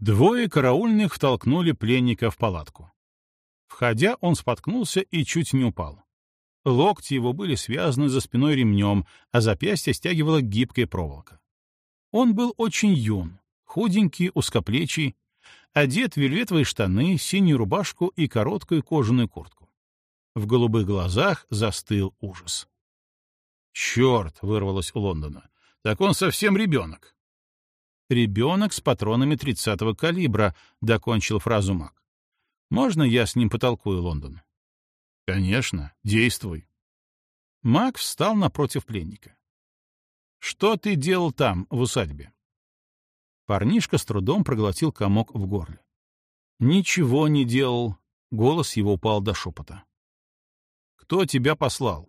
Двое караульных втолкнули пленника в палатку. Входя, он споткнулся и чуть не упал. Локти его были связаны за спиной ремнем, а запястье стягивала гибкая проволока. Он был очень юн, худенький, узкоплечий, одет в вельветовые штаны, синюю рубашку и короткую кожаную куртку. В голубых глазах застыл ужас. «Черт!» — вырвалось у Лондона. «Так он совсем ребенок!» «Ребенок с патронами тридцатого калибра», — докончил фразу Мак. «Можно я с ним потолкую, Лондон?» «Конечно, действуй». Мак встал напротив пленника. «Что ты делал там, в усадьбе?» Парнишка с трудом проглотил комок в горле. «Ничего не делал», — голос его упал до шепота. «Кто тебя послал?»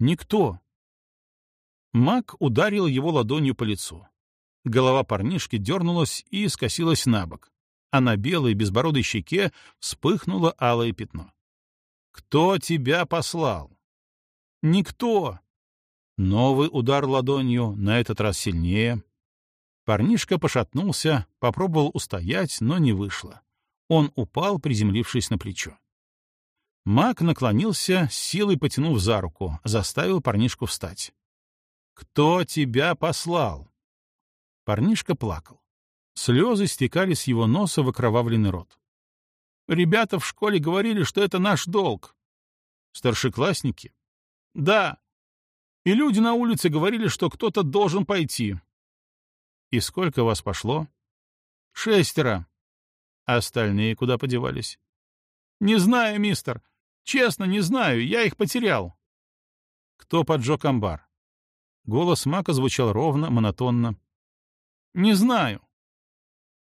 «Никто». Мак ударил его ладонью по лицу. Голова парнишки дернулась и скосилась на бок, а на белой безбородой щеке вспыхнуло алое пятно. «Кто тебя послал?» «Никто!» Новый удар ладонью, на этот раз сильнее. Парнишка пошатнулся, попробовал устоять, но не вышло. Он упал, приземлившись на плечо. Мак наклонился, силой потянув за руку, заставил парнишку встать. «Кто тебя послал?» Парнишка плакал. Слезы стекали с его носа в окровавленный рот. «Ребята в школе говорили, что это наш долг». «Старшеклассники?» «Да. И люди на улице говорили, что кто-то должен пойти. «И сколько вас пошло?» «Шестеро». «А остальные куда подевались?» «Не знаю, мистер. Честно, не знаю. Я их потерял». «Кто поджег амбар?» Голос Мака звучал ровно, монотонно. «Не знаю».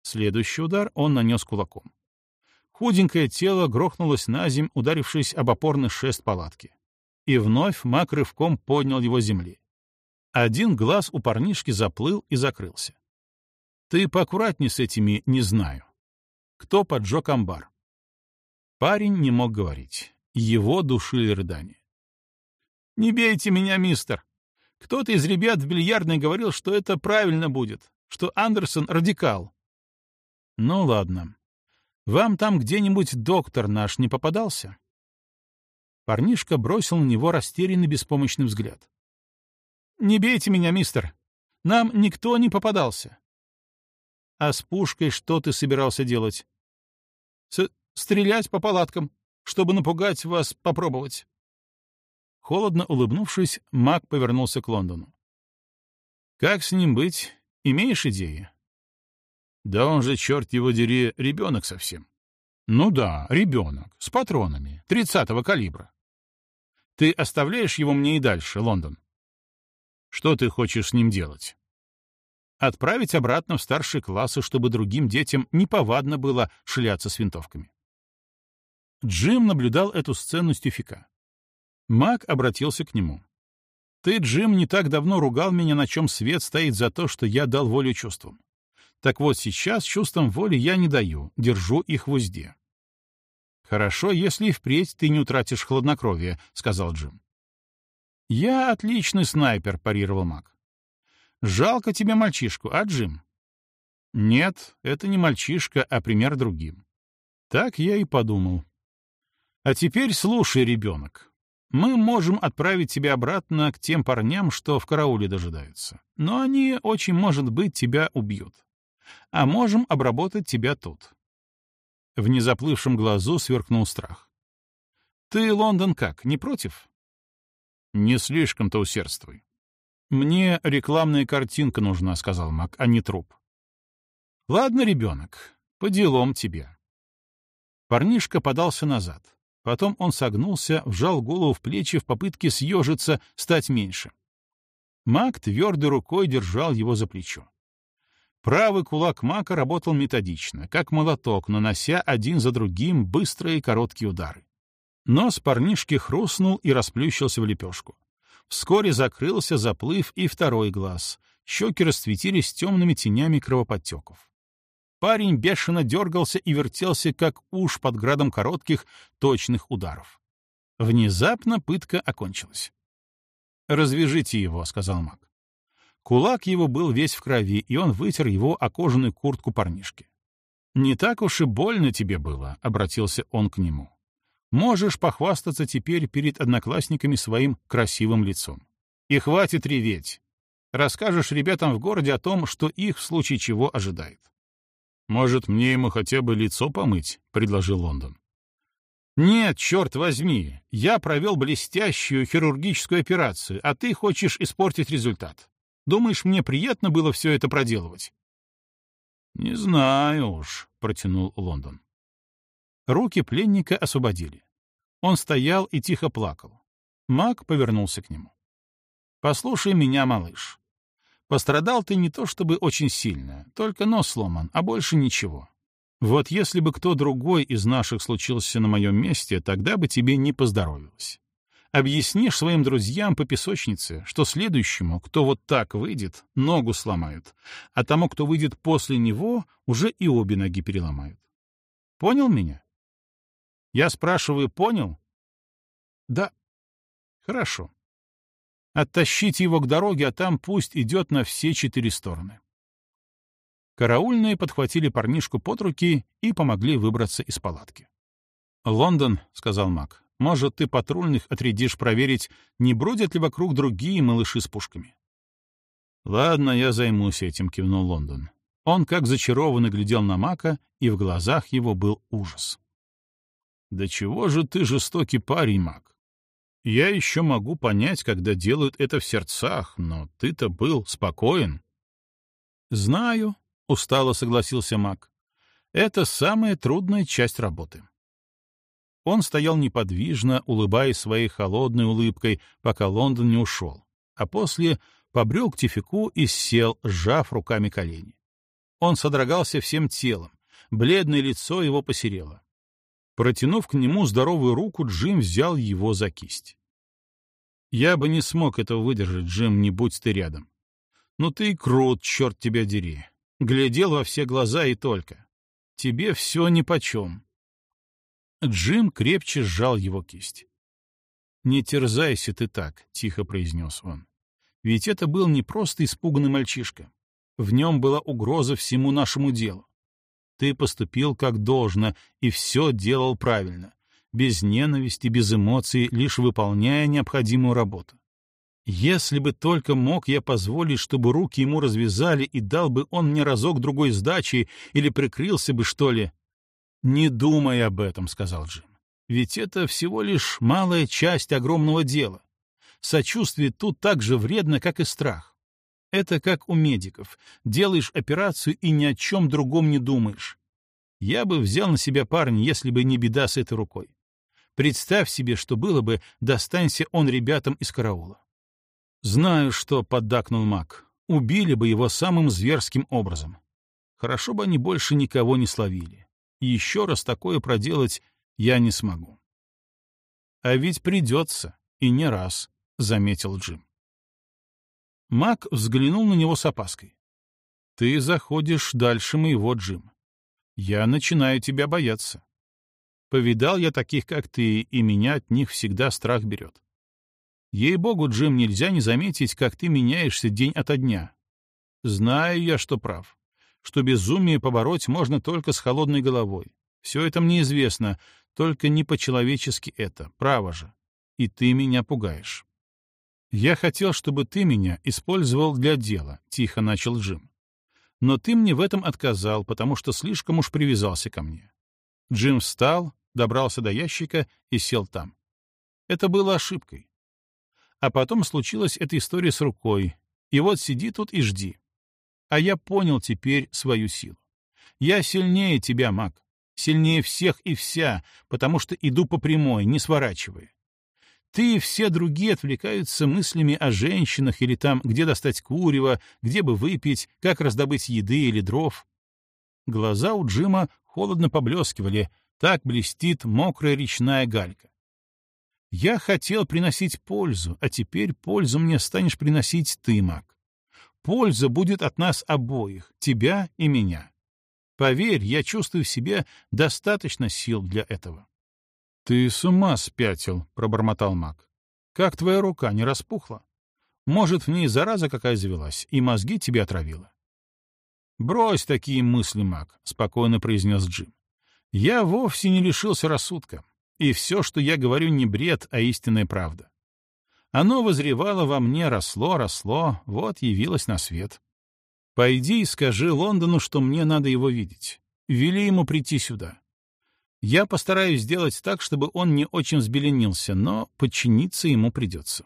Следующий удар он нанес кулаком. Худенькое тело грохнулось на земь, ударившись об опорный шест палатки. И вновь Мак рывком поднял его земли. Один глаз у парнишки заплыл и закрылся. Ты поаккуратней с этими «не знаю». Кто поджег амбар? Парень не мог говорить. Его душили рыдания. «Не бейте меня, мистер. Кто-то из ребят в бильярдной говорил, что это правильно будет, что Андерсон — радикал». «Ну ладно. Вам там где-нибудь доктор наш не попадался?» Парнишка бросил на него растерянный беспомощный взгляд. «Не бейте меня, мистер. Нам никто не попадался. А с пушкой что ты собирался делать? С стрелять по палаткам, чтобы напугать вас попробовать. Холодно улыбнувшись, маг повернулся к Лондону. Как с ним быть? Имеешь идеи? Да он же, черт его дери, ребенок совсем. Ну да, ребенок, с патронами, тридцатого калибра. Ты оставляешь его мне и дальше, Лондон? Что ты хочешь с ним делать? отправить обратно в старшие классы, чтобы другим детям неповадно было шляться с винтовками. Джим наблюдал эту сцену с тюфика. Мак обратился к нему. «Ты, Джим, не так давно ругал меня, на чем свет стоит за то, что я дал волю чувствам. Так вот сейчас чувствам воли я не даю, держу их в узде». «Хорошо, если и впредь ты не утратишь хладнокровие», — сказал Джим. «Я отличный снайпер», — парировал Мак. Жалко тебе мальчишку, а, Джим? Нет, это не мальчишка, а пример другим. Так я и подумал. А теперь слушай, ребенок. Мы можем отправить тебя обратно к тем парням, что в карауле дожидаются. Но они, очень может быть, тебя убьют. А можем обработать тебя тут. В незаплывшем глазу сверкнул страх. Ты, Лондон, как, не против? Не слишком-то усердствуй. «Мне рекламная картинка нужна», — сказал Мак, — «а не труп». «Ладно, ребенок, по делам тебе». Парнишка подался назад. Потом он согнулся, вжал голову в плечи в попытке съежиться, стать меньше. Мак твердой рукой держал его за плечо. Правый кулак Мака работал методично, как молоток, нанося один за другим быстрые короткие удары. Нос парнишки хрустнул и расплющился в лепешку. Вскоре закрылся, заплыв, и второй глаз. Щеки расцветились темными тенями кровоподтеков. Парень бешено дергался и вертелся, как уж под градом коротких, точных ударов. Внезапно пытка окончилась. «Развяжите его», — сказал маг. Кулак его был весь в крови, и он вытер его о кожаную куртку парнишки. «Не так уж и больно тебе было», — обратился он к нему. «Можешь похвастаться теперь перед одноклассниками своим красивым лицом. И хватит реветь. Расскажешь ребятам в городе о том, что их в случае чего ожидает». «Может, мне ему хотя бы лицо помыть?» — предложил Лондон. «Нет, черт возьми, я провел блестящую хирургическую операцию, а ты хочешь испортить результат. Думаешь, мне приятно было все это проделывать?» «Не знаю уж», — протянул Лондон. Руки пленника освободили. Он стоял и тихо плакал. Маг повернулся к нему. «Послушай меня, малыш. Пострадал ты не то чтобы очень сильно, только нос сломан, а больше ничего. Вот если бы кто другой из наших случился на моем месте, тогда бы тебе не поздоровилось. Объяснишь своим друзьям по песочнице, что следующему, кто вот так выйдет, ногу сломают, а тому, кто выйдет после него, уже и обе ноги переломают. Понял меня? Я спрашиваю, понял? Да. Хорошо. Оттащите его к дороге, а там пусть идет на все четыре стороны. Караульные подхватили парнишку под руки и помогли выбраться из палатки. «Лондон», — сказал Мак, — «может, ты патрульных отрядишь проверить, не бродят ли вокруг другие малыши с пушками?» «Ладно, я займусь этим», — кивнул Лондон. Он, как зачарованный, глядел на Мака, и в глазах его был ужас. «Да чего же ты жестокий парень, Мак? Я еще могу понять, когда делают это в сердцах, но ты-то был спокоен». «Знаю», — устало согласился Мак. «Это самая трудная часть работы». Он стоял неподвижно, улыбаясь своей холодной улыбкой, пока Лондон не ушел, а после побрел к Тифику и сел, сжав руками колени. Он содрогался всем телом, бледное лицо его посерело. Протянув к нему здоровую руку, Джим взял его за кисть. «Я бы не смог этого выдержать, Джим, не будь ты рядом. Ну ты крут, черт тебя дери. Глядел во все глаза и только. Тебе все нипочем. Джим крепче сжал его кисть. «Не терзайся ты так», — тихо произнес он. «Ведь это был не просто испуганный мальчишка. В нем была угроза всему нашему делу. Ты поступил как должно и все делал правильно, без ненависти, без эмоций, лишь выполняя необходимую работу. Если бы только мог я позволить, чтобы руки ему развязали и дал бы он мне разок-другой сдачи или прикрылся бы, что ли. «Не думай об этом», — сказал Джим. «Ведь это всего лишь малая часть огромного дела. Сочувствие тут так же вредно, как и страх. Это как у медиков. Делаешь операцию и ни о чем другом не думаешь. Я бы взял на себя парня, если бы не беда с этой рукой. Представь себе, что было бы, достанься он ребятам из караула. Знаю, что поддакнул маг. Убили бы его самым зверским образом. Хорошо бы они больше никого не словили. Еще раз такое проделать я не смогу. А ведь придется, и не раз, — заметил Джим. Мак взглянул на него с опаской. «Ты заходишь дальше моего, Джим. Я начинаю тебя бояться. Повидал я таких, как ты, и меня от них всегда страх берет. Ей-богу, Джим, нельзя не заметить, как ты меняешься день ото дня. Знаю я, что прав, что безумие побороть можно только с холодной головой. Все это мне известно, только не по-человечески это, право же. И ты меня пугаешь. Я хотел, чтобы ты меня использовал для дела, — тихо начал Джим. Но ты мне в этом отказал, потому что слишком уж привязался ко мне. Джим встал, добрался до ящика и сел там. Это было ошибкой. А потом случилась эта история с рукой. И вот сиди тут и жди. А я понял теперь свою силу. Я сильнее тебя, маг. Сильнее всех и вся, потому что иду по прямой, не сворачивая. Ты и все другие отвлекаются мыслями о женщинах или там, где достать курева, где бы выпить, как раздобыть еды или дров. Глаза у Джима холодно поблескивали, так блестит мокрая речная галька. Я хотел приносить пользу, а теперь пользу мне станешь приносить ты, маг. Польза будет от нас обоих, тебя и меня. Поверь, я чувствую в себе достаточно сил для этого. — Ты с ума спятил, — пробормотал маг. — Как твоя рука не распухла? Может, в ней зараза какая завелась, и мозги тебе отравила. «Брось такие мысли, Мак», — спокойно произнес Джим. «Я вовсе не лишился рассудка, и все, что я говорю, не бред, а истинная правда. Оно возревало во мне, росло, росло, вот явилось на свет. Пойди и скажи Лондону, что мне надо его видеть. Вели ему прийти сюда. Я постараюсь сделать так, чтобы он не очень взбеленился, но подчиниться ему придется.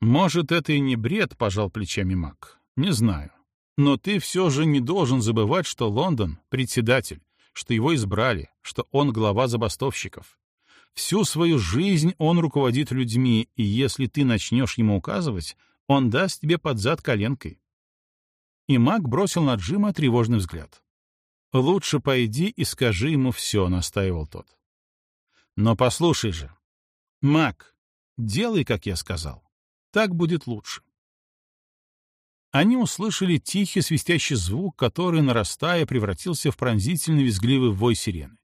Может, это и не бред, пожал плечами Мак. Не знаю. Но ты все же не должен забывать, что Лондон — председатель, что его избрали, что он глава забастовщиков. Всю свою жизнь он руководит людьми, и если ты начнешь ему указывать, он даст тебе под зад коленкой. И маг бросил на Джима тревожный взгляд. «Лучше пойди и скажи ему все», — настаивал тот. «Но послушай же. Маг, делай, как я сказал. Так будет лучше». Они услышали тихий свистящий звук, который, нарастая, превратился в пронзительный визгливый вой сирены.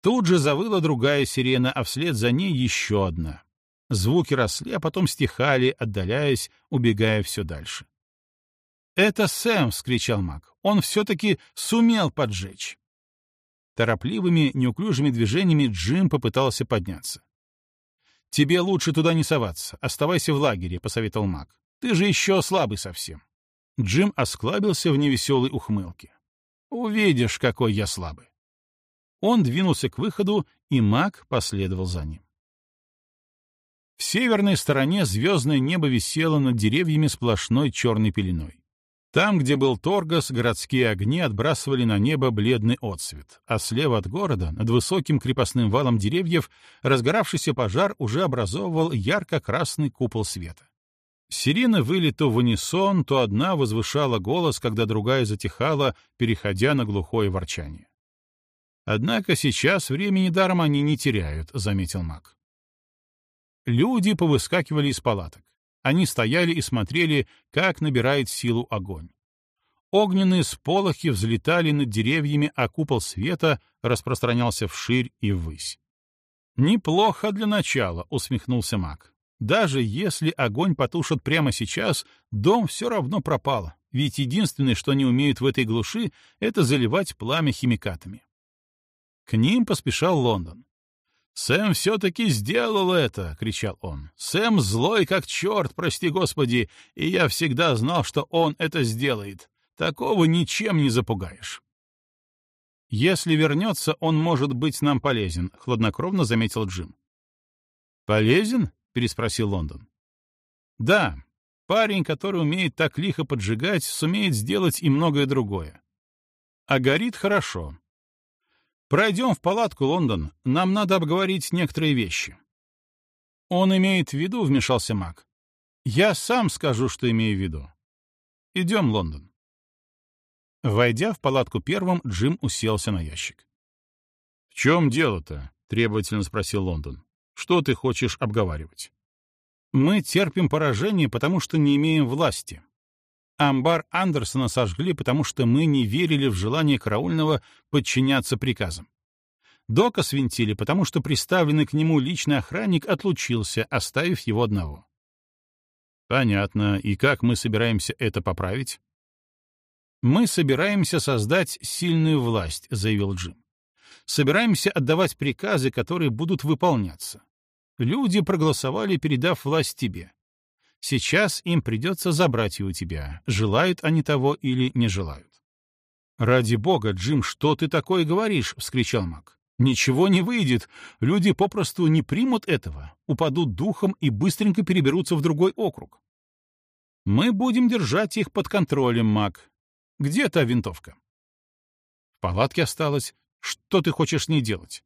Тут же завыла другая сирена, а вслед за ней еще одна. Звуки росли, а потом стихали, отдаляясь, убегая все дальше. «Это Сэм!» — вскричал маг. «Он все-таки сумел поджечь!» Торопливыми, неуклюжими движениями Джим попытался подняться. «Тебе лучше туда не соваться. Оставайся в лагере», — посоветовал маг. «Ты же еще слабый совсем». Джим осклабился в невеселой ухмылке. «Увидишь, какой я слабый». Он двинулся к выходу, и маг последовал за ним. В северной стороне звездное небо висело над деревьями сплошной черной пеленой. Там, где был Торгас, городские огни отбрасывали на небо бледный отсвет, а слева от города, над высоким крепостным валом деревьев, разгоравшийся пожар уже образовывал ярко-красный купол света. Сирены выли то в унисон, то одна возвышала голос, когда другая затихала, переходя на глухое ворчание. Однако сейчас времени даром они не теряют, — заметил маг. Люди повыскакивали из палаток. Они стояли и смотрели, как набирает силу огонь. Огненные сполохи взлетали над деревьями, а купол света распространялся вширь и ввысь. «Неплохо для начала», — усмехнулся маг. «Даже если огонь потушат прямо сейчас, дом все равно пропало, ведь единственное, что они умеют в этой глуши, — это заливать пламя химикатами. К ним поспешал Лондон. «Сэм все-таки сделал это!» — кричал он. «Сэм злой как черт, прости господи, и я всегда знал, что он это сделает. Такого ничем не запугаешь». «Если вернется, он может быть нам полезен», — хладнокровно заметил Джим. «Полезен?» — переспросил Лондон. «Да, парень, который умеет так лихо поджигать, сумеет сделать и многое другое. А горит хорошо, «Пройдем в палатку, Лондон. Нам надо обговорить некоторые вещи». «Он имеет в виду», — вмешался Мак. «Я сам скажу, что имею в виду. Идем, Лондон». Войдя в палатку первым, Джим уселся на ящик. «В чем дело-то?» — требовательно спросил Лондон. «Что ты хочешь обговаривать?» «Мы терпим поражение, потому что не имеем власти. Амбар Андерсона сожгли, потому что мы не верили в желание караульного подчиняться приказам. Дока свинтили, потому что приставленный к нему личный охранник отлучился, оставив его одного. Понятно. И как мы собираемся это поправить? Мы собираемся создать сильную власть, заявил Джим. Собираемся отдавать приказы, которые будут выполняться. Люди проголосовали, передав власть тебе. Сейчас им придется забрать ее у тебя, желают они того или не желают. «Ради бога, Джим, что ты такое говоришь?» — вскричал Мак. «Ничего не выйдет. Люди попросту не примут этого, упадут духом и быстренько переберутся в другой округ». «Мы будем держать их под контролем, Мак. Где та винтовка?» «В палатке осталась. Что ты хочешь с ней делать?»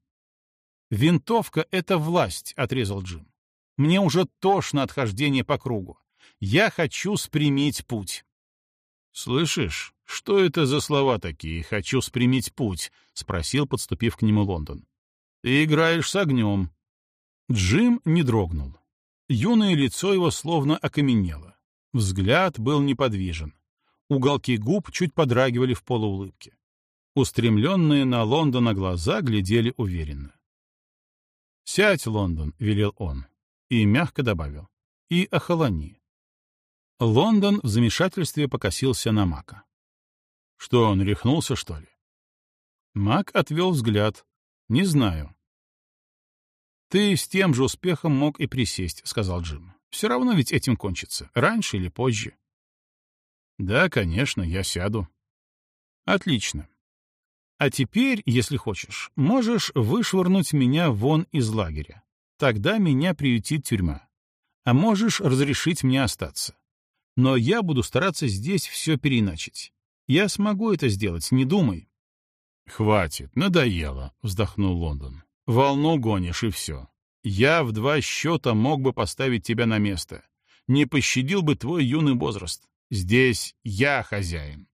«Винтовка — это власть», — отрезал Джим. Мне уже тошно от хождения по кругу. Я хочу спрямить путь. «Слышишь, что это за слова такие «хочу спрямить путь»?» — спросил, подступив к нему Лондон. «Ты играешь с огнем». Джим не дрогнул. Юное лицо его словно окаменело. Взгляд был неподвижен. Уголки губ чуть подрагивали в полуулыбке. Устремленные на Лондона глаза глядели уверенно. «Сядь, Лондон», — велел он и мягко добавил. «И охолони. Лондон в замешательстве покосился на Мака. Что, он рехнулся, что ли? Мак отвел взгляд. Не знаю. Ты с тем же успехом мог и присесть, сказал Джим. Все равно ведь этим кончится, раньше или позже. Да, конечно, я сяду. Отлично. А теперь, если хочешь, можешь вышвырнуть меня вон из лагеря. Тогда меня приютит тюрьма. А можешь разрешить мне остаться. Но я буду стараться здесь все переиначить. Я смогу это сделать, не думай. «Хватит, надоело», — вздохнул Лондон. «Волну гонишь, и все. Я в два счета мог бы поставить тебя на место. Не пощадил бы твой юный возраст. Здесь я хозяин».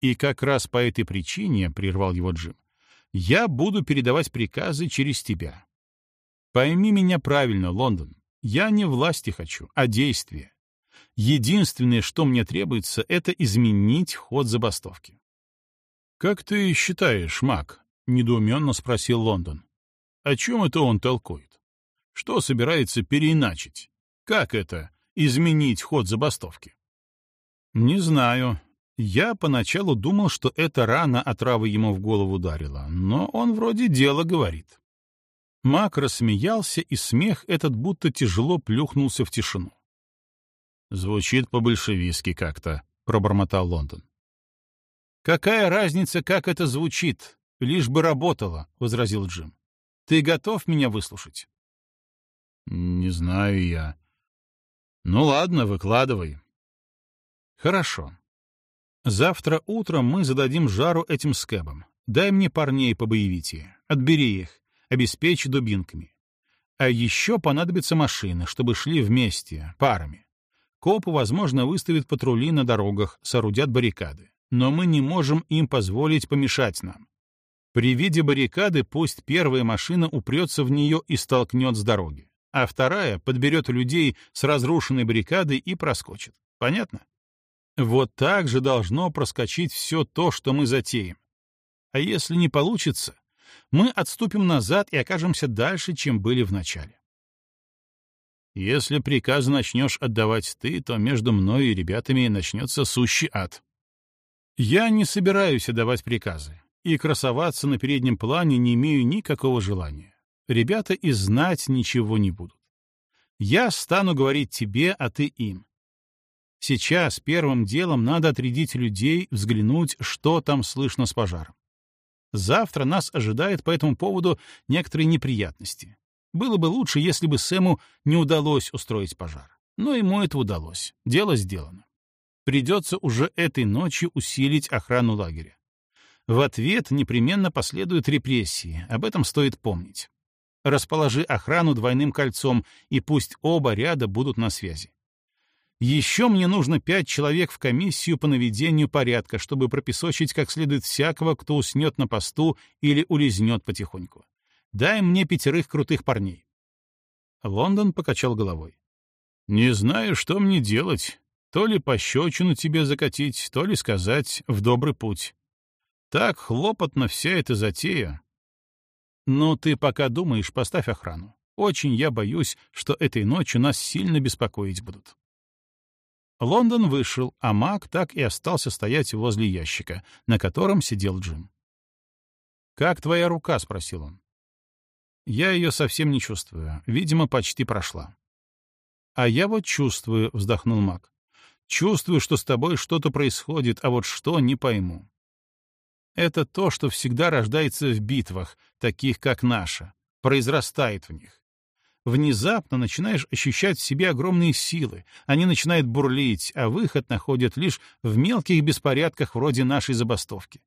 И как раз по этой причине, — прервал его Джим, — я буду передавать приказы через тебя. Пойми меня правильно, Лондон. Я не власти хочу, а действия. Единственное, что мне требуется, это изменить ход забастовки. «Как ты считаешь, Мак?» — недоуменно спросил Лондон. «О чем это он толкует? Что собирается переиначить? Как это — изменить ход забастовки?» «Не знаю. Я поначалу думал, что это рана отравы ему в голову ударила, но он вроде дело говорит. Мак рассмеялся, и смех этот будто тяжело плюхнулся в тишину. «Звучит по-большевистски как-то», — пробормотал Лондон. «Какая разница, как это звучит? Лишь бы работало», — возразил Джим. «Ты готов меня выслушать?» «Не знаю я». «Ну ладно, выкладывай». «Хорошо. Завтра утром мы зададим жару этим скэбам. Дай мне парней по боевитее. Отбери их. Обеспечь дубинками. А еще понадобятся машины, чтобы шли вместе, парами. Копы, возможно, выставят патрули на дорогах, соорудят баррикады. Но мы не можем им позволить помешать нам. При виде баррикады пусть первая машина упрется в нее и столкнет с дороги, а вторая подберет людей с разрушенной баррикадой и проскочит. Понятно? Вот так же должно проскочить все то, что мы затеем. А если не получится, мы отступим назад и окажемся дальше, чем были в начале. Если приказ начнешь отдавать ты, то между мной и ребятами начнется сущий ад. Я не собираюсь отдавать приказы, и красоваться на переднем плане не имею никакого желания. Ребята и знать ничего не будут. Я стану говорить тебе, а ты им. Сейчас первым делом надо отрядить людей, взглянуть, что там слышно с пожаром. Завтра нас ожидает по этому поводу некоторые неприятности. Было бы лучше, если бы Сэму не удалось устроить пожар. Но ему это удалось. Дело сделано. Придется уже этой ночью усилить охрану лагеря. В ответ непременно последуют репрессии, об этом стоит помнить. Расположи охрану двойным кольцом, и пусть оба ряда будут на связи. Еще мне нужно пять человек в комиссию по наведению порядка, чтобы пропесочить как следует всякого, кто уснет на посту или улизнет потихоньку. Дай мне пятерых крутых парней. Лондон покачал головой. Не знаю, что мне делать. То ли пощечину тебе закатить, то ли сказать «в добрый путь». Так хлопотно вся эта затея. Ну, ты пока думаешь, поставь охрану. Очень я боюсь, что этой ночью нас сильно беспокоить будут. Лондон вышел, а Мак так и остался стоять возле ящика, на котором сидел Джим. «Как твоя рука?» — спросил он. «Я ее совсем не чувствую. Видимо, почти прошла». «А я вот чувствую», — вздохнул Мак. «Чувствую, что с тобой что-то происходит, а вот что — не пойму». Это то, что всегда рождается в битвах, таких как наша, произрастает в них внезапно начинаешь ощущать в себе огромные силы, они начинают бурлить, а выход находят лишь в мелких беспорядках вроде нашей забастовки.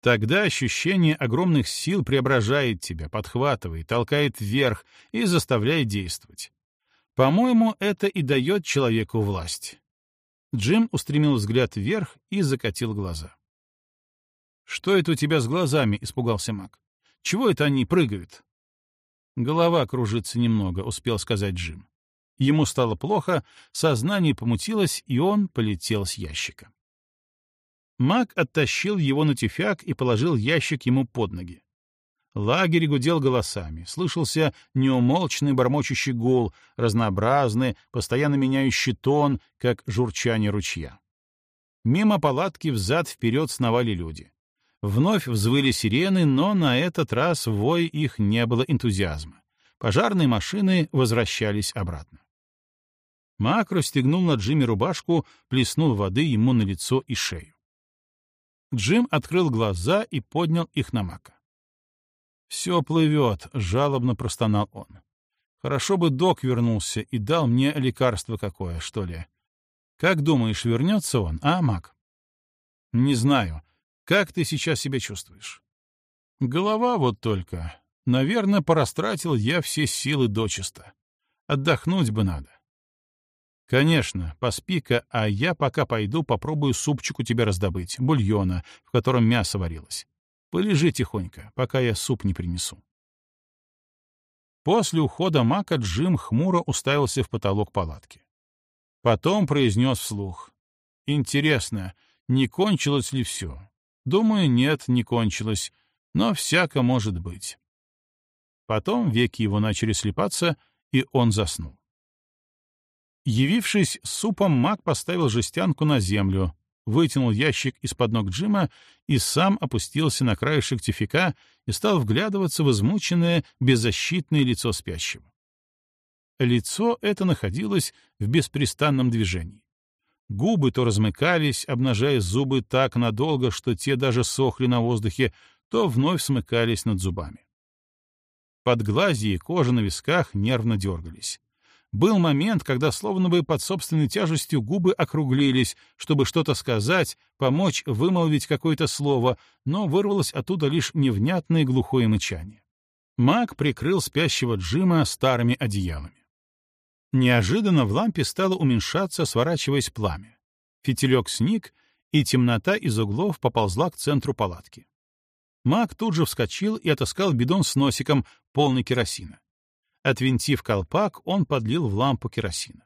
Тогда ощущение огромных сил преображает тебя, подхватывает, толкает вверх и заставляет действовать. По-моему, это и дает человеку власть. Джим устремил взгляд вверх и закатил глаза. «Что это у тебя с глазами?» — испугался Мак. «Чего это они прыгают?» Голова кружится немного, успел сказать Джим. Ему стало плохо, сознание помутилось, и он полетел с ящика. Мак оттащил его на тюфяк и положил ящик ему под ноги. Лагерь гудел голосами, слышался неумолчный бормочущий гул, разнообразный, постоянно меняющий тон, как журчание ручья. Мимо палатки взад-вперед сновали люди. Вновь взвыли сирены, но на этот раз в вой их не было энтузиазма. Пожарные машины возвращались обратно. Мак расстегнул на Джиме рубашку, плеснул воды ему на лицо и шею. Джим открыл глаза и поднял их на Мака. «Все плывет», — жалобно простонал он. «Хорошо бы док вернулся и дал мне лекарство какое, что ли. Как думаешь, вернется он, а, Мак?» «Не знаю. Как ты сейчас себя чувствуешь?» «Голова вот только. Наверное, порастратил я все силы дочисто. Отдохнуть бы надо». «Конечно, поспи-ка, а я пока пойду попробую супчик у тебя раздобыть, бульона, в котором мясо варилось. Полежи тихонько, пока я суп не принесу. После ухода Мака Джим хмуро уставился в потолок палатки. Потом произнес вслух. «Интересно, не кончилось ли все? Думаю, нет, не кончилось, но всяко может быть». Потом веки его начали слепаться, и он заснул. Явившись супом, Мак поставил жестянку на землю, вытянул ящик из-под ног Джима и сам опустился на краешек тифика и стал вглядываться в измученное, беззащитное лицо спящего. Лицо это находилось в беспрестанном движении. Губы то размыкались, обнажая зубы так надолго, что те даже сохли на воздухе, то вновь смыкались над зубами. Под глази и кожа на висках нервно дергались. Был момент, когда словно бы под собственной тяжестью губы округлились, чтобы что-то сказать, помочь вымолвить какое-то слово, но вырвалось оттуда лишь невнятное глухое мычание. Маг прикрыл спящего Джима старыми одеялами. Неожиданно в лампе стало уменьшаться, сворачиваясь пламя. Фитилек сник, и темнота из углов поползла к центру палатки. Маг тут же вскочил и отыскал бидон с носиком, полный керосина. Отвинтив колпак, он подлил в лампу керосина.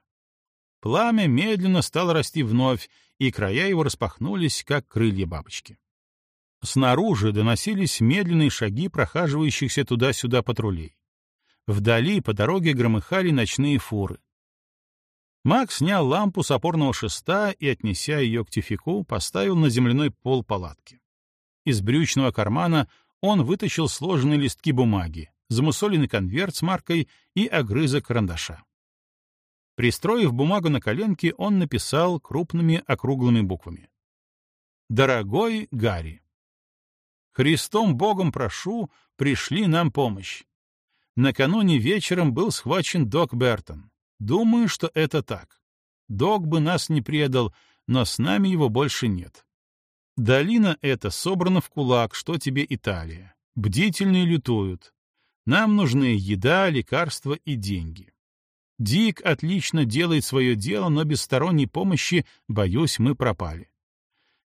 Пламя медленно стало расти вновь, и края его распахнулись, как крылья бабочки. Снаружи доносились медленные шаги прохаживающихся туда-сюда патрулей. Вдали по дороге громыхали ночные фуры. Макс снял лампу с опорного шеста и, отнеся ее к тюфику, поставил на земляной пол палатки. Из брючного кармана он вытащил сложенные листки бумаги, замусоленный конверт с маркой и огрызок карандаша. Пристроив бумагу на коленке, он написал крупными округлыми буквами. «Дорогой Гарри, Христом Богом прошу, пришли нам помощь. Накануне вечером был схвачен док Бертон. Думаю, что это так. Док бы нас не предал, но с нами его больше нет. Долина эта собрана в кулак, что тебе Италия. Бдительные лютуют. Нам нужны еда, лекарства и деньги. Дик отлично делает свое дело, но без сторонней помощи, боюсь, мы пропали.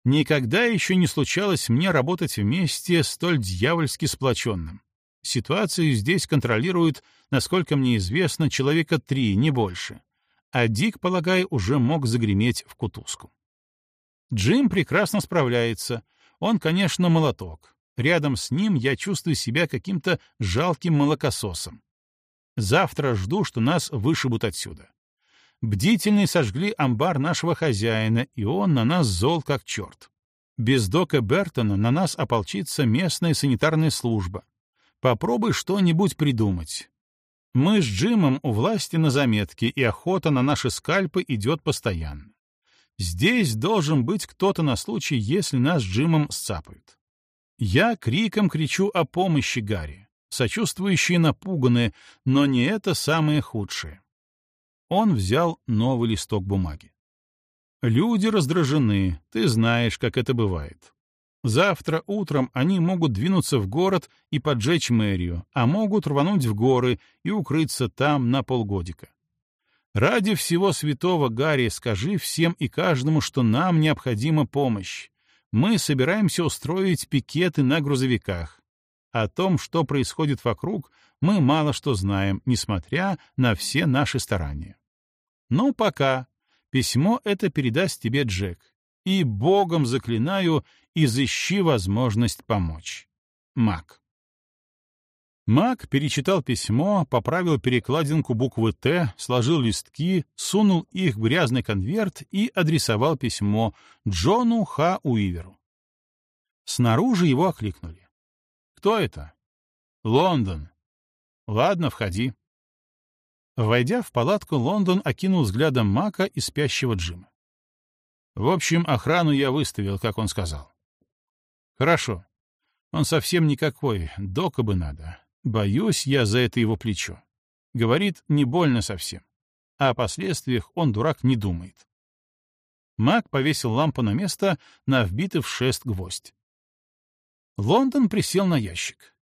Никогда еще не случалось мне работать вместе столь дьявольски сплоченным. Ситуацию здесь контролирует, насколько мне известно, человека три, не больше. А Дик, полагаю, уже мог загреметь в кутузку. Джим прекрасно справляется. Он, конечно, молоток. Рядом с ним я чувствую себя каким-то жалким молокососом. Завтра жду, что нас вышибут отсюда. Бдительные сожгли амбар нашего хозяина, и он на нас зол как черт. Без Дока Бертона на нас ополчится местная санитарная служба. Попробуй что-нибудь придумать. Мы с Джимом у власти на заметке, и охота на наши скальпы идет постоянно. Здесь должен быть кто-то на случай, если нас с Джимом сцапают. Я криком кричу о помощи Гарри. Сочувствующие напуганы, но не это самое худшее. Он взял новый листок бумаги. Люди раздражены, ты знаешь, как это бывает. Завтра утром они могут двинуться в город и поджечь мэрию, а могут рвануть в горы и укрыться там на полгодика. Ради всего святого, Гарри, скажи всем и каждому, что нам необходима помощь мы собираемся устроить пикеты на грузовиках. О том, что происходит вокруг, мы мало что знаем, несмотря на все наши старания. Ну, пока. Письмо это передаст тебе Джек. И Богом заклинаю, изыщи возможность помочь. Мак. Мак перечитал письмо, поправил перекладинку буквы «Т», сложил листки, сунул их в грязный конверт и адресовал письмо Джону Х. Уиверу. Снаружи его окликнули. «Кто это?» «Лондон». «Ладно, входи». Войдя в палатку, Лондон окинул взглядом Мака и спящего Джима. В общем, охрану я выставил, как он сказал. Хорошо. Он совсем никакой, дока бы надо. Боюсь я за это его плечо. Говорит, не больно совсем. А о последствиях он, дурак, не думает. Мак повесил лампу на место на вбитый в шест гвоздь. Лондон присел на ящик.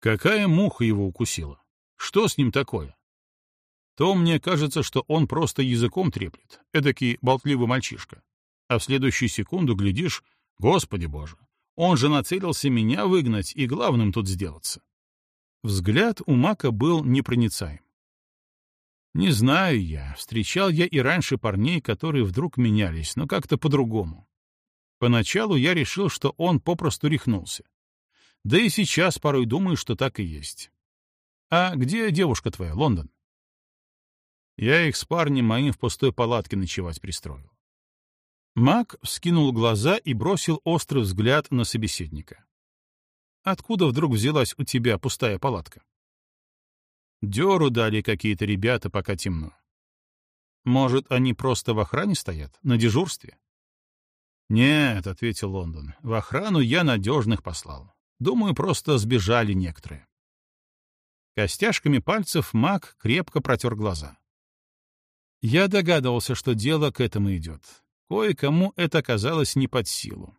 Какая муха его укусила? Что с ним такое? то мне кажется, что он просто языком треплет, эдакий болтливый мальчишка. А в следующую секунду глядишь, господи боже, он же нацелился меня выгнать и главным тут сделаться. Взгляд у Мака был непроницаем. Не знаю я, встречал я и раньше парней, которые вдруг менялись, но как-то по-другому. Поначалу я решил, что он попросту рехнулся. Да и сейчас порой думаю, что так и есть. А где девушка твоя, Лондон? Я их с парнем моим в пустой палатке ночевать пристроил. Мак вскинул глаза и бросил острый взгляд на собеседника. «Откуда вдруг взялась у тебя пустая палатка?» «Дёру дали какие-то ребята, пока темно. Может, они просто в охране стоят, на дежурстве?» «Нет», — ответил Лондон, — «в охрану я надежных послал. Думаю, просто сбежали некоторые». Костяшками пальцев Мак крепко протер глаза. Я догадывался, что дело к этому идет. Кое-кому это оказалось не под силу.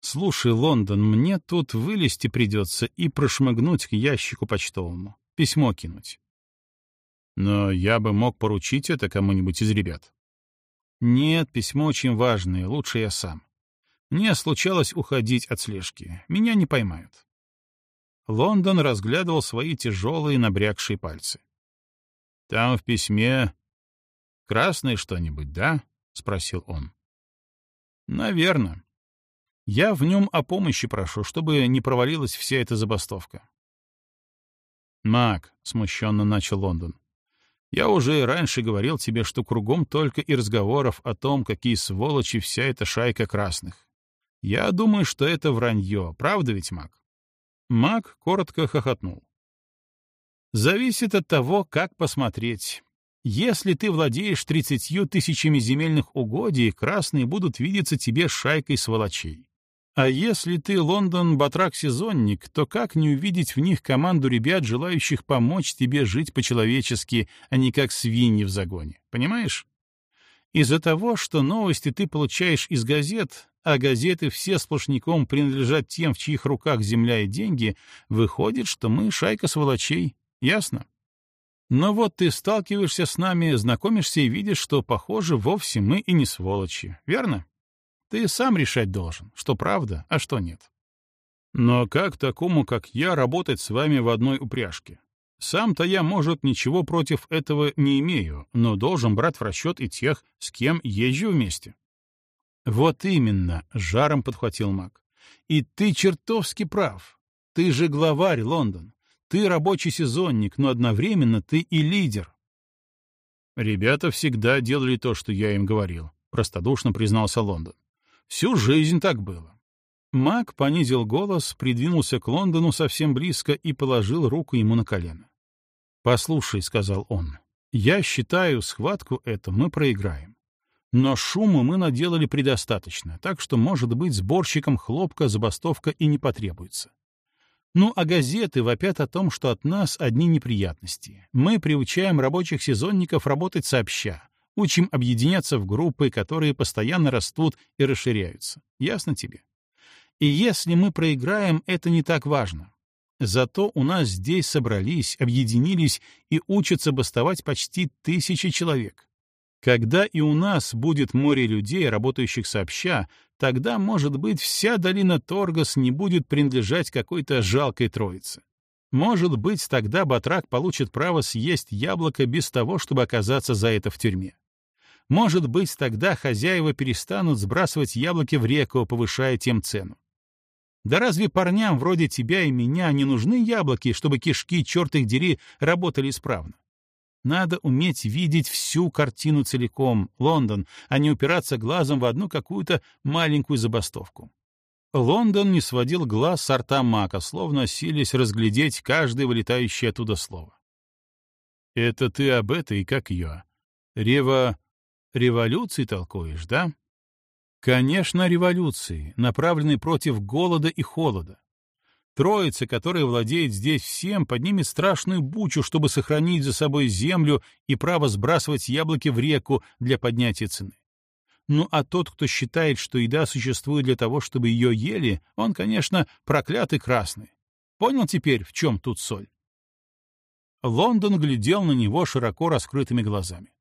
«Слушай, Лондон, мне тут вылезти придется и прошмыгнуть к ящику почтовому, письмо кинуть». «Но я бы мог поручить это кому-нибудь из ребят». «Нет, письмо очень важное, лучше я сам. Мне случалось уходить от слежки, меня не поймают». Лондон разглядывал свои тяжелые набрякшие пальцы. «Там в письме «Красное что-нибудь, да?» — спросил он. «Наверно. Я в нем о помощи прошу, чтобы не провалилась вся эта забастовка». «Мак», — смущенно начал Лондон, — «я уже раньше говорил тебе, что кругом только и разговоров о том, какие сволочи вся эта шайка красных. Я думаю, что это вранье, правда ведь, Мак?» Мак коротко хохотнул. «Зависит от того, как посмотреть. Если ты владеешь тридцатью тысячами земельных угодий, красные будут видеться тебе шайкой сволочей. А если ты Лондон-батрак-сезонник, то как не увидеть в них команду ребят, желающих помочь тебе жить по-человечески, а не как свиньи в загоне? Понимаешь? Из-за того, что новости ты получаешь из газет, а газеты все сплошняком принадлежат тем, в чьих руках земля и деньги, выходит, что мы шайка сволочей. Ясно? Но вот ты сталкиваешься с нами, знакомишься и видишь, что, похоже, вовсе мы и не сволочи, верно? Ты сам решать должен, что правда, а что нет. Но как такому, как я, работать с вами в одной упряжке? Сам-то я, может, ничего против этого не имею, но должен брать в расчет и тех, с кем езжу вместе. Вот именно, — жаром подхватил маг. И ты чертовски прав. Ты же главарь, Лондон. Ты рабочий сезонник, но одновременно ты и лидер. Ребята всегда делали то, что я им говорил, простодушно признался Лондон. Всю жизнь так было. Мак понизил голос, придвинулся к Лондону совсем близко и положил руку ему на колено. «Послушай», — сказал он, — «я считаю, схватку эту мы проиграем. Но шума мы наделали предостаточно, так что, может быть, сборщикам хлопка забастовка и не потребуется. Ну, а газеты вопят о том, что от нас одни неприятности. Мы приучаем рабочих сезонников работать сообща, учим объединяться в группы, которые постоянно растут и расширяются. Ясно тебе? И если мы проиграем, это не так важно. Зато у нас здесь собрались, объединились и учатся бастовать почти тысячи человек. Когда и у нас будет море людей, работающих сообща, тогда, может быть, вся долина Торгас не будет принадлежать какой-то жалкой троице. Может быть, тогда Батрак получит право съесть яблоко без того, чтобы оказаться за это в тюрьме. Может быть, тогда хозяева перестанут сбрасывать яблоки в реку, повышая тем цену. Да разве парням вроде тебя и меня не нужны яблоки, чтобы кишки, черт их дери, работали исправно? Надо уметь видеть всю картину целиком, Лондон, а не упираться глазом в одну какую-то маленькую забастовку. Лондон не сводил глаз с рта Мака, словно сились разглядеть каждое вылетающее оттуда слово. «Это ты об этой, как я? Рева... революции толкуешь, да?» Конечно, революции, направленные против голода и холода. Троица, которая владеет здесь всем, поднимет страшную бучу, чтобы сохранить за собой землю и право сбрасывать яблоки в реку для поднятия цены. Ну а тот, кто считает, что еда существует для того, чтобы ее ели, он, конечно, проклятый красный. Понял теперь, в чем тут соль? Лондон глядел на него широко раскрытыми глазами.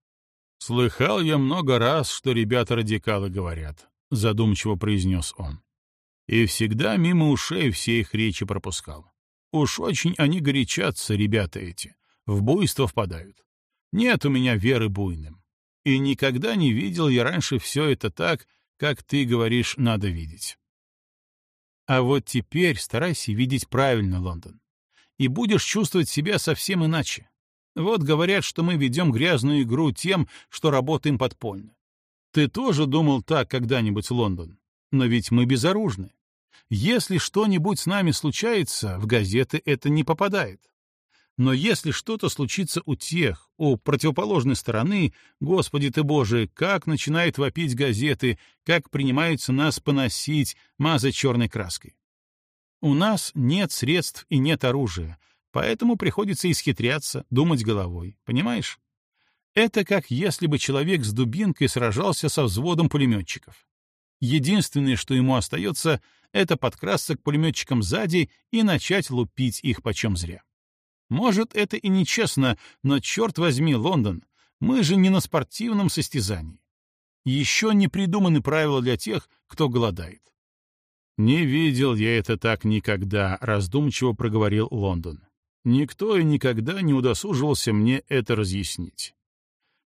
«Слыхал я много раз, что ребята-радикалы говорят», — задумчиво произнес он. И всегда мимо ушей все их речи пропускал. Уж очень они горячатся, ребята эти, в буйство впадают. Нет у меня веры буйным. И никогда не видел я раньше все это так, как ты говоришь, надо видеть. А вот теперь старайся видеть правильно, Лондон. И будешь чувствовать себя совсем иначе. Вот говорят, что мы ведем грязную игру тем, что работаем подпольно. Ты тоже думал так когда-нибудь, Лондон? Но ведь мы безоружны. Если что-нибудь с нами случается, в газеты это не попадает. Но если что-то случится у тех, у противоположной стороны, Господи ты Боже, как начинают вопить газеты, как принимаются нас поносить, мазать черной краской. У нас нет средств и нет оружия, Поэтому приходится исхитряться, думать головой. Понимаешь? Это как если бы человек с дубинкой сражался со взводом пулеметчиков. Единственное, что ему остается, это подкрасться к пулеметчикам сзади и начать лупить их почем зря. Может, это и нечестно, но, черт возьми, Лондон, мы же не на спортивном состязании. Еще не придуманы правила для тех, кто голодает. «Не видел я это так никогда», — раздумчиво проговорил Лондон. Никто и никогда не удосуживался мне это разъяснить.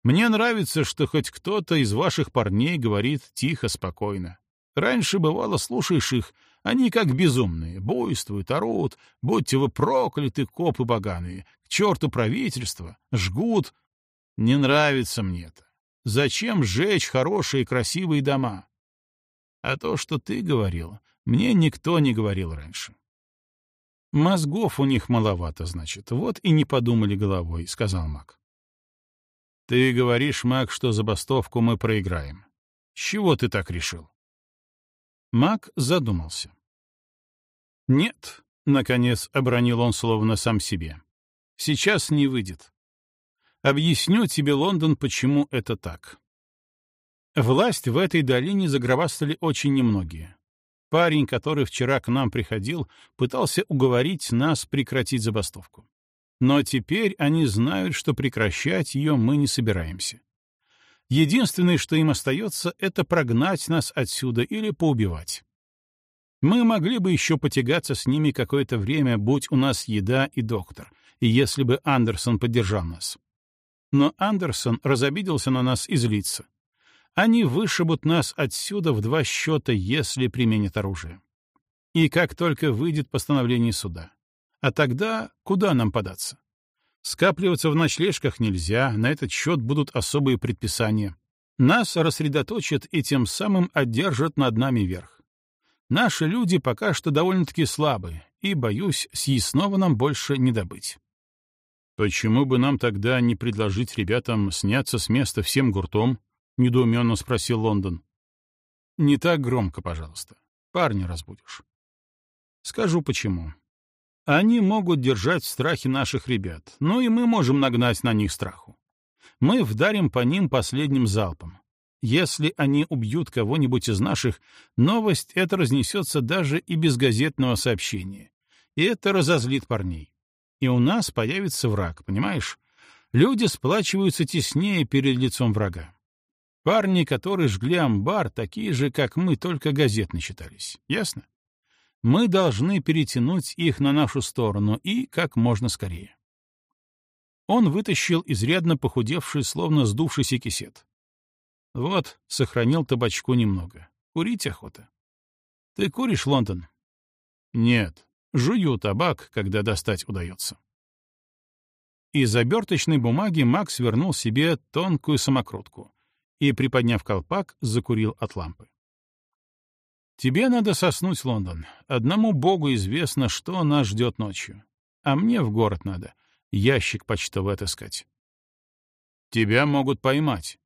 Мне нравится, что хоть кто-то из ваших парней говорит тихо, спокойно. Раньше, бывало, слушаешь их, они как безумные, буйствуют, орут, будьте вы прокляты, копы поганые, к черту правительство, жгут. Не нравится мне это. Зачем сжечь хорошие красивые дома? А то, что ты говорил, мне никто не говорил раньше. Мозгов у них маловато, значит. Вот и не подумали головой, — сказал Мак. Ты говоришь, Мак, что забастовку мы проиграем. С чего ты так решил? Мак задумался. Нет, — наконец обронил он словно сам себе. Сейчас не выйдет. Объясню тебе, Лондон, почему это так. Власть в этой долине загробастали очень немногие. Парень, который вчера к нам приходил, пытался уговорить нас прекратить забастовку. Но теперь они знают, что прекращать ее мы не собираемся. Единственное, что им остается, это прогнать нас отсюда или поубивать. Мы могли бы еще потягаться с ними какое-то время, будь у нас еда и доктор, и если бы Андерсон поддержал нас. Но Андерсон разобиделся на нас и злится. Они вышибут нас отсюда в два счета, если применят оружие. И как только выйдет постановление суда. А тогда куда нам податься? Скапливаться в ночлежках нельзя, на этот счет будут особые предписания. Нас рассредоточат и тем самым одержат над нами верх. Наши люди пока что довольно-таки слабы, и, боюсь, съестного нам больше не добыть. Почему бы нам тогда не предложить ребятам сняться с места всем гуртом, — недоуменно спросил Лондон. «Не так громко, пожалуйста. Парня разбудишь». «Скажу почему. Они могут держать в страхе наших ребят, но и мы можем нагнать на них страху. Мы вдарим по ним последним залпом. Если они убьют кого-нибудь из наших, новость эта разнесется даже и без газетного сообщения. И это разозлит парней. И у нас появится враг, понимаешь? Люди сплачиваются теснее перед лицом врага. Парни, которые жгли амбар, такие же, как мы, только газет начитались. Ясно? Мы должны перетянуть их на нашу сторону и как можно скорее. Он вытащил изрядно похудевший, словно сдувшийся кисет. Вот, сохранил табачку немного. Курить охота. Ты куришь, Лондон? Нет, жую табак, когда достать удается. Из оберточной бумаги Макс вернул себе тонкую самокрутку и, приподняв колпак, закурил от лампы. «Тебе надо соснуть, Лондон. Одному богу известно, что нас ждет ночью. А мне в город надо. Ящик почтовый отыскать». «Тебя могут поймать».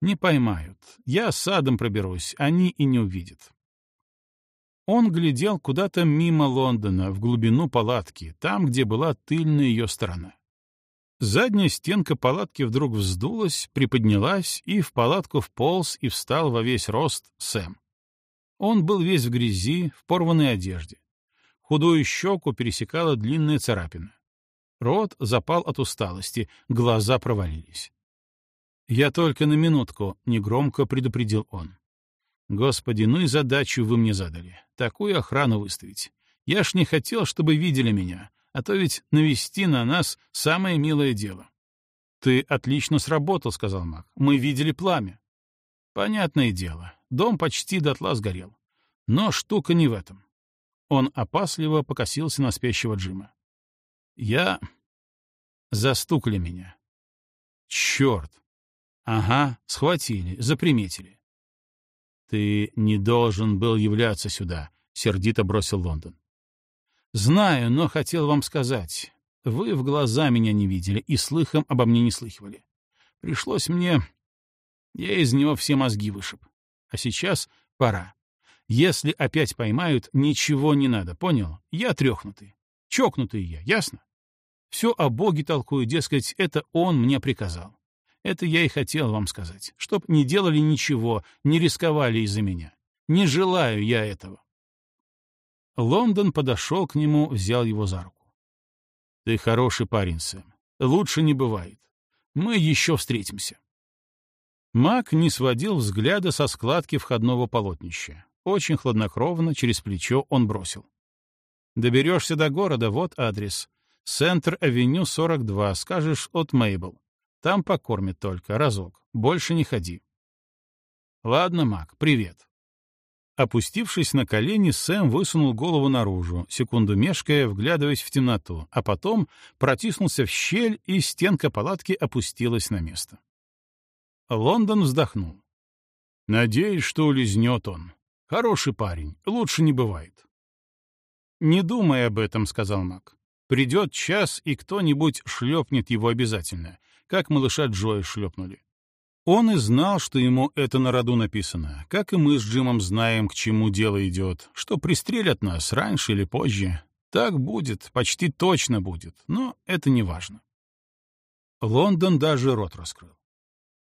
«Не поймают. Я садом проберусь, они и не увидят». Он глядел куда-то мимо Лондона, в глубину палатки, там, где была тыльная ее сторона. Задняя стенка палатки вдруг вздулась, приподнялась, и в палатку вполз и встал во весь рост Сэм. Он был весь в грязи, в порванной одежде. Худую щеку пересекала длинная царапина. Рот запал от усталости, глаза провалились. «Я только на минутку», — негромко предупредил он. «Господи, ну и задачу вы мне задали. Такую охрану выставить. Я ж не хотел, чтобы видели меня а то ведь навести на нас самое милое дело. «Ты отлично сработал», — сказал Мак. «Мы видели пламя». «Понятное дело. Дом почти дотла сгорел. Но штука не в этом». Он опасливо покосился на спящего Джима. «Я... Застукали меня». «Черт! Ага, схватили, заприметили». «Ты не должен был являться сюда», — сердито бросил Лондон. Знаю, но хотел вам сказать. Вы в глаза меня не видели и слыхом обо мне не слыхивали. Пришлось мне... Я из него все мозги вышиб. А сейчас пора. Если опять поймают, ничего не надо, понял? Я трехнутый. Чокнутый я, ясно? Все о Боге толкую, дескать, это он мне приказал. Это я и хотел вам сказать. Чтоб не делали ничего, не рисковали из-за меня. Не желаю я этого. Лондон подошел к нему, взял его за руку. «Ты хороший парень, Сэм. Лучше не бывает. Мы еще встретимся». Мак не сводил взгляда со складки входного полотнища. Очень хладнокровно, через плечо он бросил. «Доберешься до города, вот адрес. Центр-авеню 42, скажешь от Мейбл. Там покормят только, разок. Больше не ходи». «Ладно, Мак, привет». Опустившись на колени, Сэм высунул голову наружу, секунду мешкая, вглядываясь в темноту, а потом протиснулся в щель, и стенка палатки опустилась на место. Лондон вздохнул. «Надеюсь, что улизнет он. Хороший парень, лучше не бывает». «Не думай об этом», — сказал Мак. «Придет час, и кто-нибудь шлепнет его обязательно, как малыша Джоя шлепнули. Он и знал, что ему это на роду написано, как и мы с Джимом знаем, к чему дело идет, что пристрелят нас раньше или позже. Так будет, почти точно будет, но это не важно. Лондон даже рот раскрыл.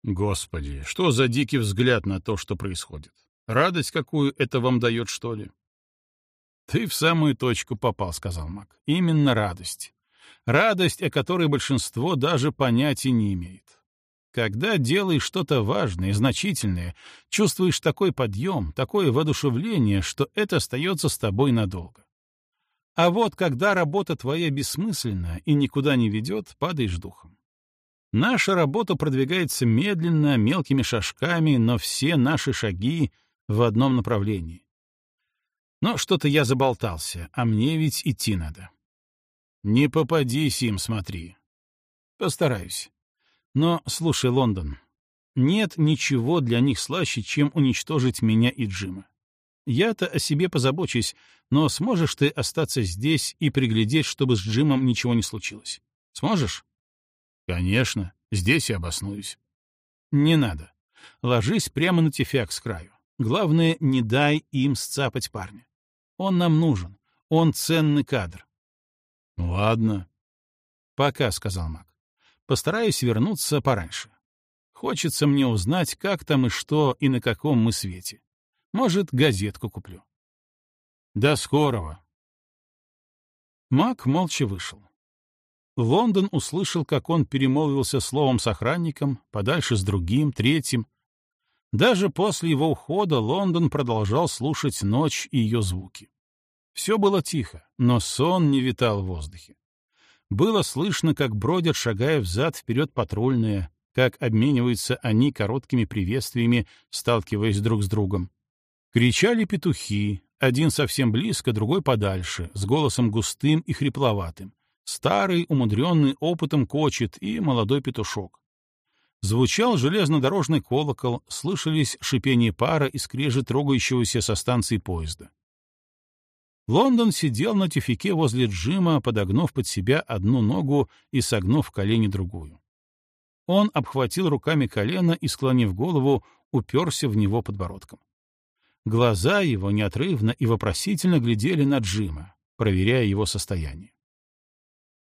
Господи, что за дикий взгляд на то, что происходит? Радость какую это вам дает, что ли? Ты в самую точку попал, сказал Мак. Именно радость. Радость, о которой большинство даже понятия не имеет. Когда делаешь что-то важное, значительное, чувствуешь такой подъем, такое воодушевление, что это остается с тобой надолго. А вот когда работа твоя бессмысленна и никуда не ведет, падаешь духом. Наша работа продвигается медленно, мелкими шажками, но все наши шаги в одном направлении. Но что-то я заболтался, а мне ведь идти надо. Не попадись им, смотри. Постараюсь. Но, слушай, Лондон, нет ничего для них слаще, чем уничтожить меня и Джима. Я-то о себе позабочусь, но сможешь ты остаться здесь и приглядеть, чтобы с Джимом ничего не случилось? Сможешь? Конечно, здесь я обоснуюсь. Не надо. Ложись прямо на тефяк с краю. Главное, не дай им сцапать парня. Он нам нужен. Он ценный кадр. Ладно. Пока, — сказал Мак. Постараюсь вернуться пораньше. Хочется мне узнать, как там и что, и на каком мы свете. Может, газетку куплю. До скорого. Мак молча вышел. Лондон услышал, как он перемолвился словом с охранником, подальше с другим, третьим. Даже после его ухода Лондон продолжал слушать ночь и ее звуки. Все было тихо, но сон не витал в воздухе. Было слышно, как бродят, шагая взад-вперед патрульные, как обмениваются они короткими приветствиями, сталкиваясь друг с другом. Кричали петухи, Один совсем близко, другой подальше, с голосом густым и хрипловатым. Старый, умудренный опытом кочет и молодой петушок. Звучал железнодорожный колокол, слышались шипение пара и скрежет трогающегося со станции поезда. Лондон сидел на тюфике возле Джима, подогнув под себя одну ногу и согнув колени другую. Он обхватил руками колено и, склонив голову, уперся в него подбородком. Глаза его неотрывно и вопросительно глядели на Джима, проверяя его состояние.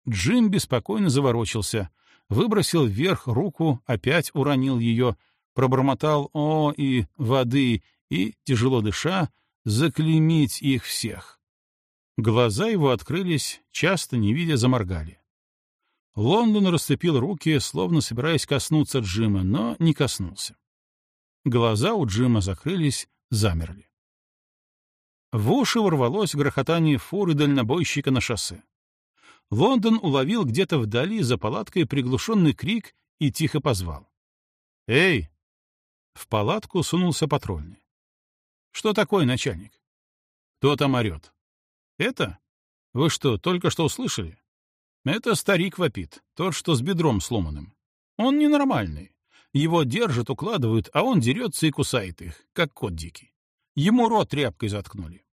Джим беспокойно заворочился, выбросил вверх руку, опять уронил ее, пробормотал «О» и «воды» и, тяжело дыша, заклеймить их всех. Глаза его открылись, часто не видя заморгали. Лондон расцепил руки, словно собираясь коснуться Джима, но не коснулся. Глаза у Джима закрылись, замерли. В уши ворвалось грохотание фуры дальнобойщика на шоссе. Лондон уловил где-то вдали за палаткой приглушенный крик и тихо позвал. «Эй!» В палатку сунулся патрульный. «Что такое, начальник?» «Кто там орет?» «Это? Вы что, только что услышали?» «Это старик вопит, тот, что с бедром сломанным. Он ненормальный. Его держат, укладывают, а он дерется и кусает их, как кот дикий. Ему рот тряпкой заткнули.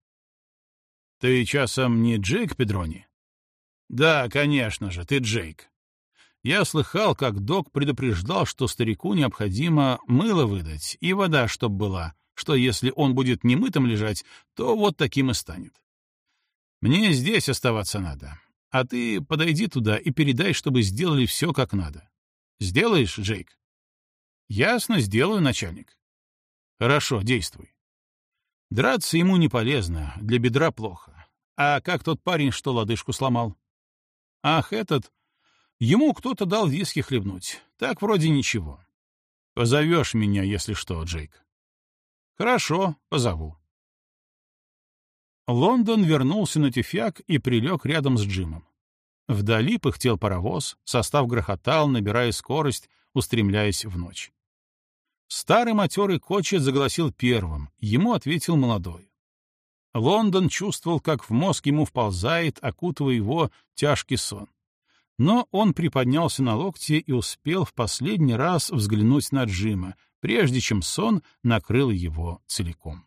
«Ты часом не Джейк Педрони?» «Да, конечно же, ты Джейк. Я слыхал, как док предупреждал, что старику необходимо мыло выдать и вода, чтоб была, что если он будет немытым лежать, то вот таким и станет. Мне здесь оставаться надо, а ты подойди туда и передай, чтобы сделали все как надо. Сделаешь, Джейк?» Ясно, сделаю, начальник. Хорошо, действуй. Драться ему не полезно, для бедра плохо. А как тот парень, что лодыжку сломал? Ах, этот... Ему кто-то дал виски хлебнуть. Так вроде ничего. Позовешь меня, если что, Джейк. Хорошо, позову. Лондон вернулся на тюфяк и прилег рядом с Джимом. Вдали пыхтел паровоз, состав грохотал, набирая скорость, устремляясь в ночь. Старый матерый кочет заголосил первым, ему ответил молодой. Лондон чувствовал, как в мозг ему вползает, окутывая его тяжкий сон. Но он приподнялся на локте и успел в последний раз взглянуть на Джима, прежде чем сон накрыл его целиком.